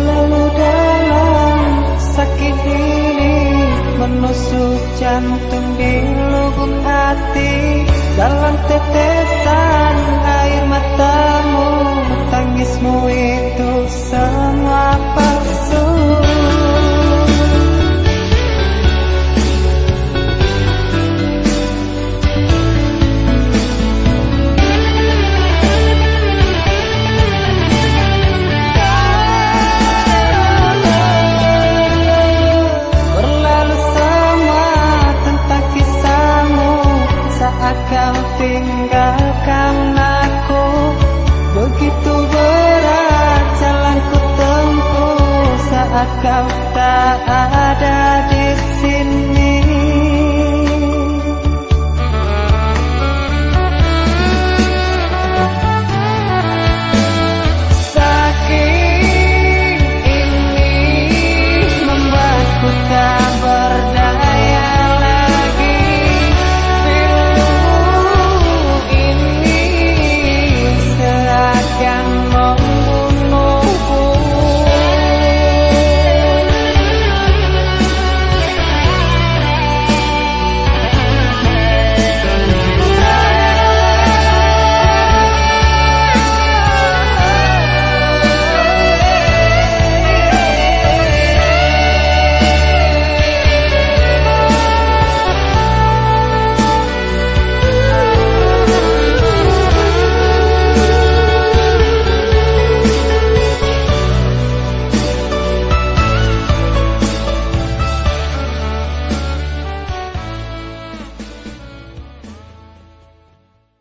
Lalu dalam sakit ini Menusuk jantung di lubuk hati Dalam tetes kau tinggalkan aku. Begitu berat jalan ku tempuh Saat kau tak